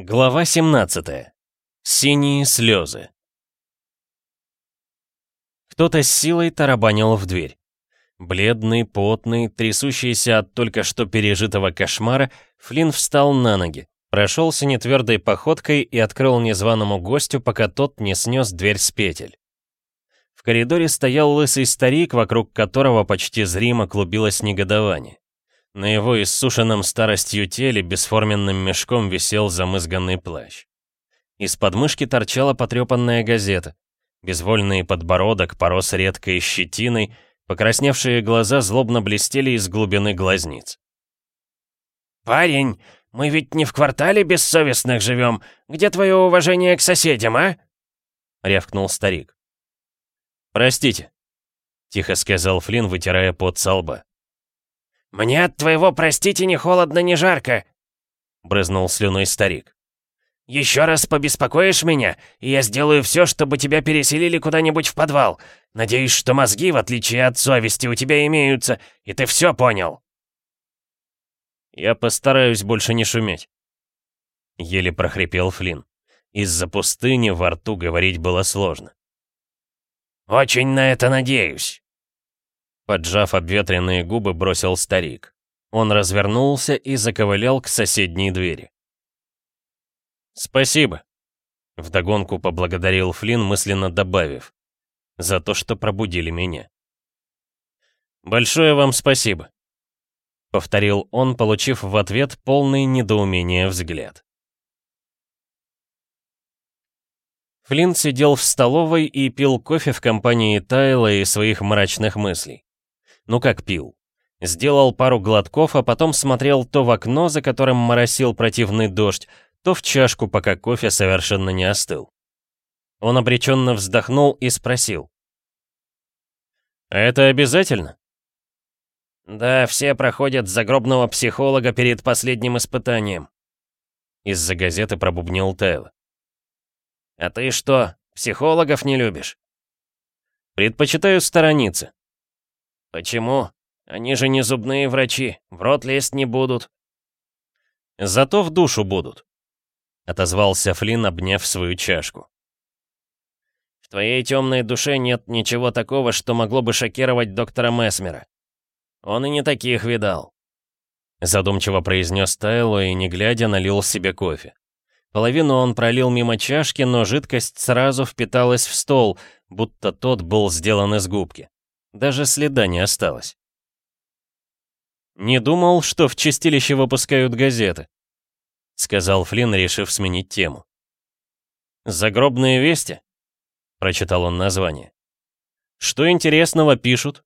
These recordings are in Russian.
Глава 17. Синие слезы. Кто-то с силой тарабанил в дверь. Бледный, потный, трясущийся от только что пережитого кошмара, Флинн встал на ноги, прошелся нетвердой походкой и открыл незваному гостю, пока тот не снес дверь с петель. В коридоре стоял лысый старик, вокруг которого почти зримо клубилось негодование. На его иссушенном старостью теле бесформенным мешком висел замызганный плащ. Из подмышки торчала потрепанная газета. Безвольный подбородок порос редкой щетиной, покрасневшие глаза злобно блестели из глубины глазниц. «Парень, мы ведь не в квартале бессовестных живем. Где твое уважение к соседям, а?» — рявкнул старик. «Простите», — тихо сказал Флинн, вытирая пот со лба. «Мне от твоего, простите, не холодно, не жарко!» Брызнул слюной старик. «Еще раз побеспокоишь меня, и я сделаю все, чтобы тебя переселили куда-нибудь в подвал. Надеюсь, что мозги, в отличие от совести, у тебя имеются, и ты все понял». «Я постараюсь больше не шуметь», — еле прохрипел Флинн. Из-за пустыни во рту говорить было сложно. «Очень на это надеюсь», Поджав обветренные губы, бросил старик. Он развернулся и заковылял к соседней двери. «Спасибо!» Вдогонку поблагодарил Флинн, мысленно добавив. «За то, что пробудили меня». «Большое вам спасибо!» Повторил он, получив в ответ полный недоумение взгляд. Флинн сидел в столовой и пил кофе в компании Тайла и своих мрачных мыслей ну как пил. Сделал пару глотков, а потом смотрел то в окно, за которым моросил противный дождь, то в чашку, пока кофе совершенно не остыл. Он обреченно вздохнул и спросил. «А это обязательно?» «Да, все проходят загробного психолога перед последним испытанием», — из-за газеты пробубнил Тейл. «А ты что, психологов не любишь?» «Предпочитаю сторониться. Почему? Они же не зубные врачи, в рот лезть не будут. Зато в душу будут, отозвался Флинн, обняв свою чашку. В твоей темной душе нет ничего такого, что могло бы шокировать доктора Месмера. Он и не таких видал. Задумчиво произнес Тайло и, не глядя, налил себе кофе. Половину он пролил мимо чашки, но жидкость сразу впиталась в стол, будто тот был сделан из губки. Даже следа не осталось. «Не думал, что в чистилище выпускают газеты», — сказал Флинн, решив сменить тему. «Загробные вести?» — прочитал он название. «Что интересного пишут?»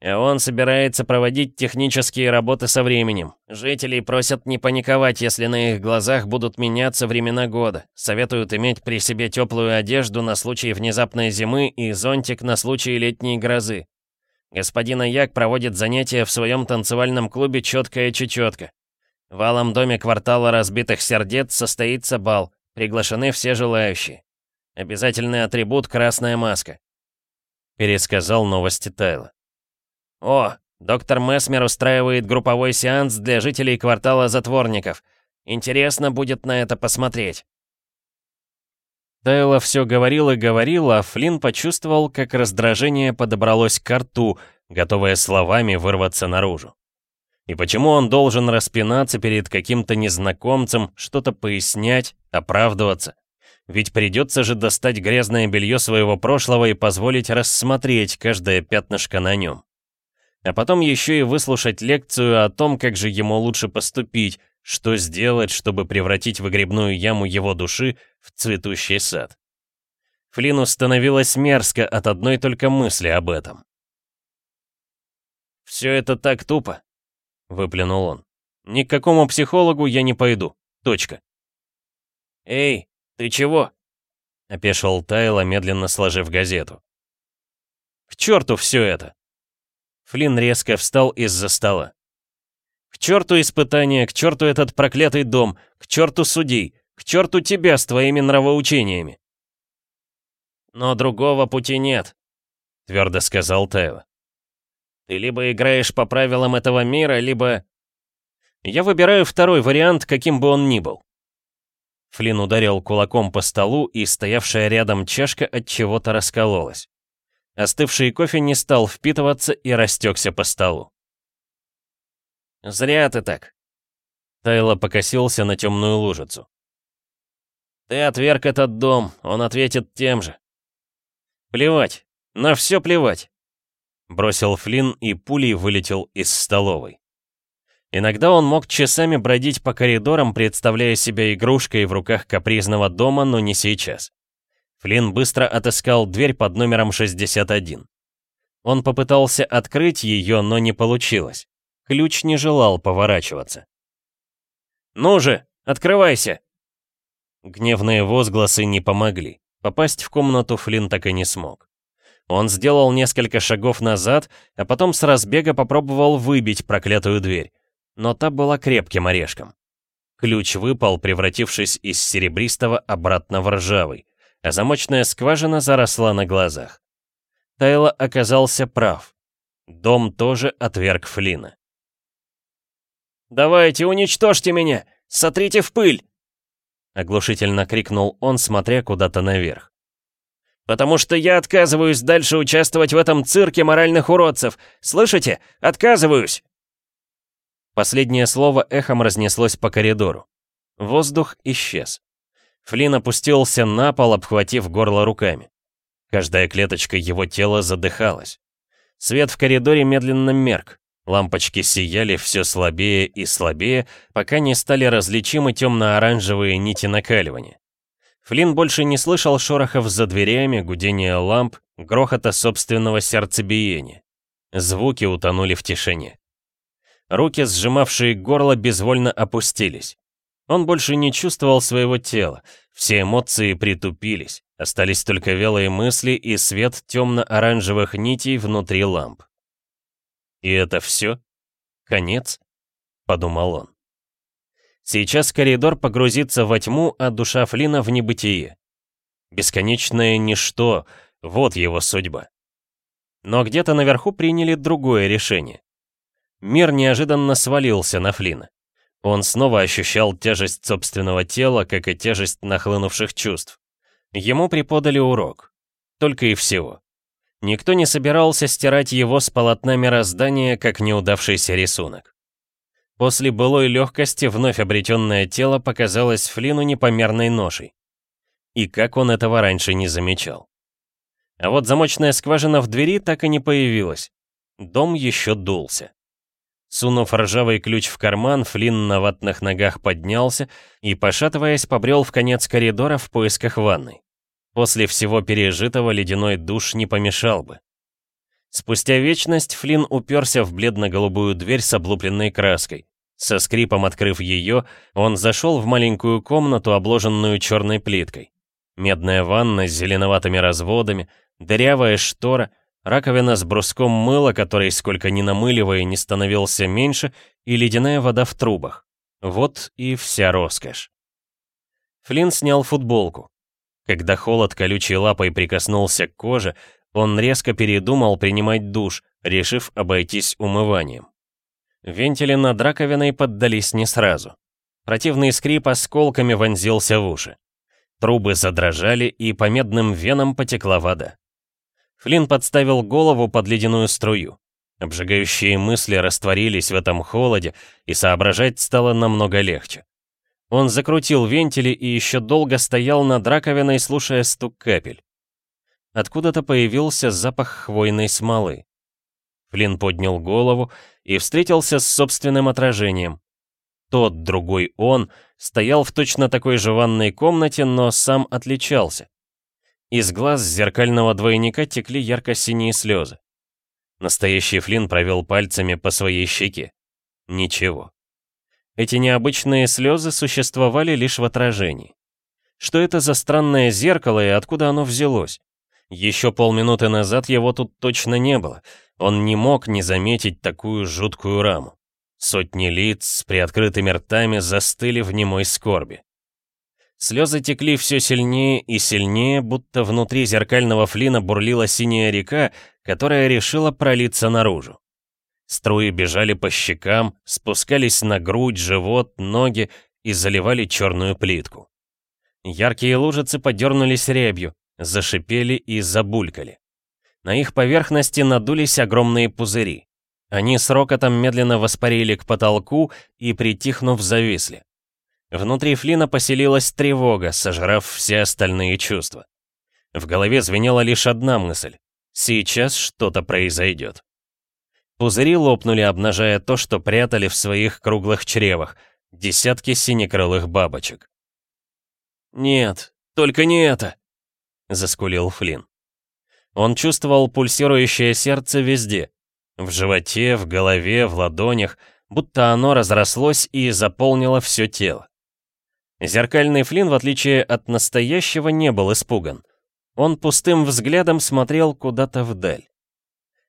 Он собирается проводить технические работы со временем. Жителей просят не паниковать, если на их глазах будут меняться времена года. Советуют иметь при себе теплую одежду на случай внезапной зимы и зонтик на случай летней грозы. Господин Аяк проводит занятия в своем танцевальном клубе «Четкая чечетка». В алом доме квартала разбитых сердец состоится бал. Приглашены все желающие. Обязательный атрибут — красная маска. Пересказал новости Тайла. О, доктор Месмер устраивает групповой сеанс для жителей квартала затворников. Интересно будет на это посмотреть. Тайла все говорил и говорил, а Флинн почувствовал, как раздражение подобралось к рту, готовое словами вырваться наружу. И почему он должен распинаться перед каким-то незнакомцем, что-то пояснять, оправдываться? Ведь придется же достать грязное белье своего прошлого и позволить рассмотреть каждое пятнышко на нем а потом еще и выслушать лекцию о том, как же ему лучше поступить, что сделать, чтобы превратить выгребную яму его души в цветущий сад. Флину становилось мерзко от одной только мысли об этом. «Все это так тупо», — выплюнул он. «Ни к какому психологу я не пойду. Точка». «Эй, ты чего?» — опешил Тайла, медленно сложив газету. «К черту все это!» Флин резко встал из-за стола. «К черту испытания, к черту этот проклятый дом, к черту судей, к черту тебя с твоими нравоучениями!» «Но другого пути нет», — твердо сказал Тео. «Ты либо играешь по правилам этого мира, либо...» «Я выбираю второй вариант, каким бы он ни был». Флин ударил кулаком по столу, и стоявшая рядом чашка от чего-то раскололась. Остывший кофе не стал впитываться и растекся по столу. «Зря ты так!» Тайло покосился на темную лужицу. «Ты отверг этот дом, он ответит тем же». «Плевать, на все плевать!» Бросил Флинн и пулей вылетел из столовой. Иногда он мог часами бродить по коридорам, представляя себя игрушкой в руках капризного дома, но не сейчас. Флинн быстро отыскал дверь под номером 61. Он попытался открыть ее, но не получилось. Ключ не желал поворачиваться. «Ну же, открывайся!» Гневные возгласы не помогли. Попасть в комнату Флинн так и не смог. Он сделал несколько шагов назад, а потом с разбега попробовал выбить проклятую дверь. Но та была крепким орешком. Ключ выпал, превратившись из серебристого обратно в ржавый а замочная скважина заросла на глазах. Тайло оказался прав. Дом тоже отверг Флина. «Давайте, уничтожьте меня! Сотрите в пыль!» Оглушительно крикнул он, смотря куда-то наверх. «Потому что я отказываюсь дальше участвовать в этом цирке моральных уродцев! Слышите? Отказываюсь!» Последнее слово эхом разнеслось по коридору. Воздух исчез. Флин опустился на пол, обхватив горло руками. Каждая клеточка его тела задыхалась. Свет в коридоре медленно мерк. Лампочки сияли все слабее и слабее, пока не стали различимы темно-оранжевые нити накаливания. Флин больше не слышал шорохов за дверями, гудения ламп, грохота собственного сердцебиения. Звуки утонули в тишине. Руки, сжимавшие горло, безвольно опустились. Он больше не чувствовал своего тела. Все эмоции притупились. Остались только белые мысли и свет темно-оранжевых нитей внутри ламп. «И это все? Конец?» — подумал он. Сейчас коридор погрузится во тьму, а душа Флина в небытие. Бесконечное ничто — вот его судьба. Но где-то наверху приняли другое решение. Мир неожиданно свалился на Флина. Он снова ощущал тяжесть собственного тела, как и тяжесть нахлынувших чувств. Ему преподали урок. Только и всего. Никто не собирался стирать его с полотна мироздания, как неудавшийся рисунок. После былой легкости вновь обретенное тело показалось Флину непомерной ношей. И как он этого раньше не замечал. А вот замочная скважина в двери так и не появилась. Дом еще дулся. Сунув ржавый ключ в карман, Флинн на ватных ногах поднялся и, пошатываясь, побрел в конец коридора в поисках ванны. После всего пережитого ледяной душ не помешал бы. Спустя вечность Флинн уперся в бледно-голубую дверь с облупленной краской. Со скрипом открыв ее, он зашел в маленькую комнату, обложенную черной плиткой. Медная ванна с зеленоватыми разводами, дырявая штора — Раковина с бруском мыла, который сколько ни намыливая не становился меньше, и ледяная вода в трубах. Вот и вся роскошь. Флинн снял футболку. Когда холод колючей лапой прикоснулся к коже, он резко передумал принимать душ, решив обойтись умыванием. Вентили над раковиной поддались не сразу. Противный скрип осколками вонзился в уши. Трубы задрожали, и по медным венам потекла вода. Флинн подставил голову под ледяную струю. Обжигающие мысли растворились в этом холоде, и соображать стало намного легче. Он закрутил вентили и еще долго стоял над раковиной, слушая стук капель. Откуда-то появился запах хвойной смолы. Флинн поднял голову и встретился с собственным отражением. Тот, другой он, стоял в точно такой же ванной комнате, но сам отличался. Из глаз зеркального двойника текли ярко-синие слезы. Настоящий Флинн провел пальцами по своей щеке. Ничего. Эти необычные слезы существовали лишь в отражении. Что это за странное зеркало и откуда оно взялось? Еще полминуты назад его тут точно не было. Он не мог не заметить такую жуткую раму. Сотни лиц с приоткрытыми ртами застыли в немой скорби. Слезы текли все сильнее и сильнее, будто внутри зеркального флина бурлила синяя река, которая решила пролиться наружу. Струи бежали по щекам, спускались на грудь, живот, ноги и заливали черную плитку. Яркие лужицы подернулись рябью, зашипели и забулькали. На их поверхности надулись огромные пузыри. Они с рокотом медленно воспарили к потолку и, притихнув, зависли. Внутри Флина поселилась тревога, сожрав все остальные чувства. В голове звенела лишь одна мысль. Сейчас что-то произойдет. Пузыри лопнули, обнажая то, что прятали в своих круглых чревах, десятки синекрылых бабочек. «Нет, только не это!» — заскулил Флин. Он чувствовал пульсирующее сердце везде — в животе, в голове, в ладонях, будто оно разрослось и заполнило все тело. Зеркальный Флинн, в отличие от настоящего, не был испуган. Он пустым взглядом смотрел куда-то вдаль.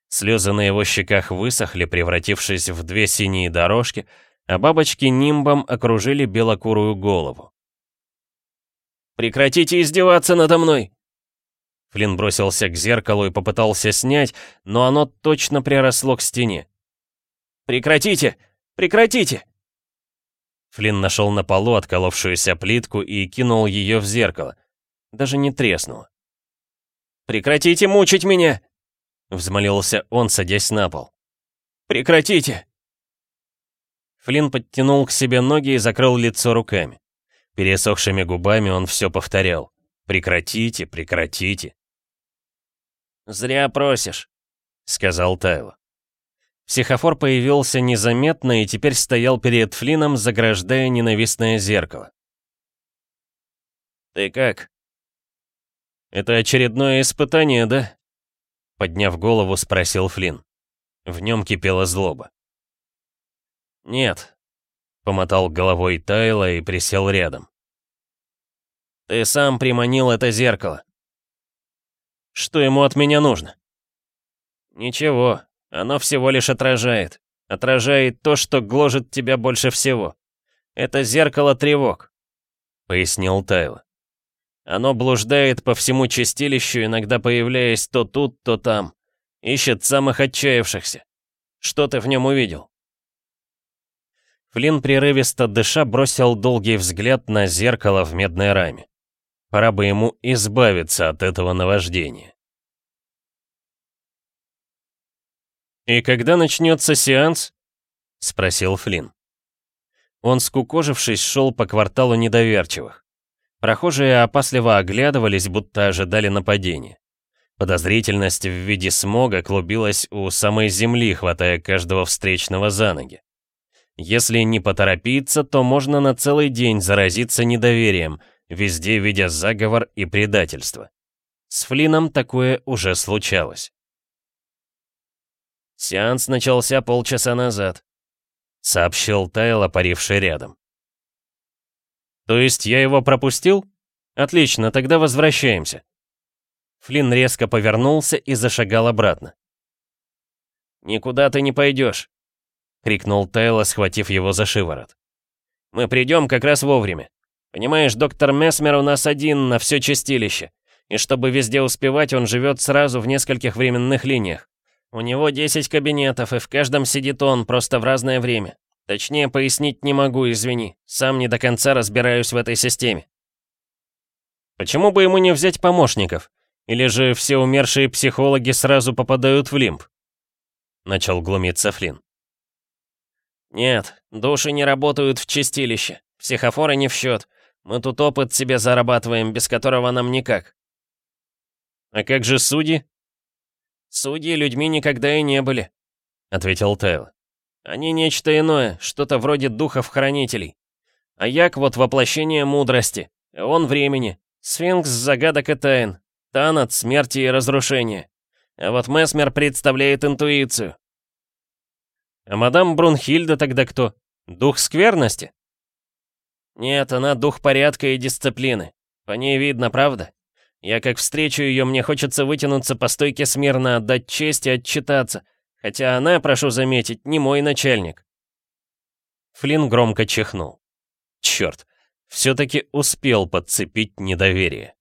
Слезы на его щеках высохли, превратившись в две синие дорожки, а бабочки нимбом окружили белокурую голову. «Прекратите издеваться надо мной!» Флинн бросился к зеркалу и попытался снять, но оно точно приросло к стене. «Прекратите! Прекратите! Флинн нашел на полу отколовшуюся плитку и кинул ее в зеркало. Даже не треснуло. «Прекратите мучить меня!» Взмолился он, садясь на пол. «Прекратите!» Флинн подтянул к себе ноги и закрыл лицо руками. Пересохшими губами он все повторял. «Прекратите, прекратите!» «Зря просишь», — сказал Тайло. Сихофор появился незаметно и теперь стоял перед Флином, заграждая ненавистное зеркало. «Ты как?» «Это очередное испытание, да?» Подняв голову, спросил Флин. В нем кипела злоба. «Нет», — помотал головой Тайла и присел рядом. «Ты сам приманил это зеркало». «Что ему от меня нужно?» «Ничего, оно всего лишь отражает. Отражает то, что гложет тебя больше всего. Это зеркало тревог», — пояснил Тайло. «Оно блуждает по всему чистилищу, иногда появляясь то тут, то там. Ищет самых отчаявшихся. Что ты в нем увидел?» Флинн прерывисто дыша бросил долгий взгляд на зеркало в медной раме. Пора бы ему избавиться от этого наваждения. «И когда начнется сеанс?» — спросил Флинн. Он, скукожившись, шел по кварталу недоверчивых. Прохожие опасливо оглядывались, будто ожидали нападения. Подозрительность в виде смога клубилась у самой земли, хватая каждого встречного за ноги. Если не поторопиться, то можно на целый день заразиться недоверием, везде видя заговор и предательство. С Флином такое уже случалось. Сеанс начался полчаса назад», — сообщил Тайло, паривший рядом. «То есть я его пропустил? Отлично, тогда возвращаемся». Флинн резко повернулся и зашагал обратно. «Никуда ты не пойдешь», — крикнул Тайло, схватив его за шиворот. «Мы придем как раз вовремя. Понимаешь, доктор Месмер у нас один на все чистилище, и чтобы везде успевать, он живет сразу в нескольких временных линиях. У него 10 кабинетов, и в каждом сидит он, просто в разное время. Точнее, пояснить не могу, извини. Сам не до конца разбираюсь в этой системе. Почему бы ему не взять помощников? Или же все умершие психологи сразу попадают в лимб? Начал глумиться Флинн. Нет, души не работают в чистилище. Психофоры не в счет. Мы тут опыт себе зарабатываем, без которого нам никак. А как же судьи? «Судьи людьми никогда и не были», — ответил Тео. «Они нечто иное, что-то вроде духов-хранителей. А як вот воплощение мудрости, он времени, сфинкс загадок и тайн, тан от смерти и разрушения. А вот Месмер представляет интуицию». «А мадам Брунхильда тогда кто? Дух скверности?» «Нет, она дух порядка и дисциплины. По ней видно, правда?» Я как встречу ее, мне хочется вытянуться по стойке смирно, отдать честь и отчитаться. Хотя она, прошу заметить, не мой начальник. Флинн громко чихнул. Черт, все-таки успел подцепить недоверие.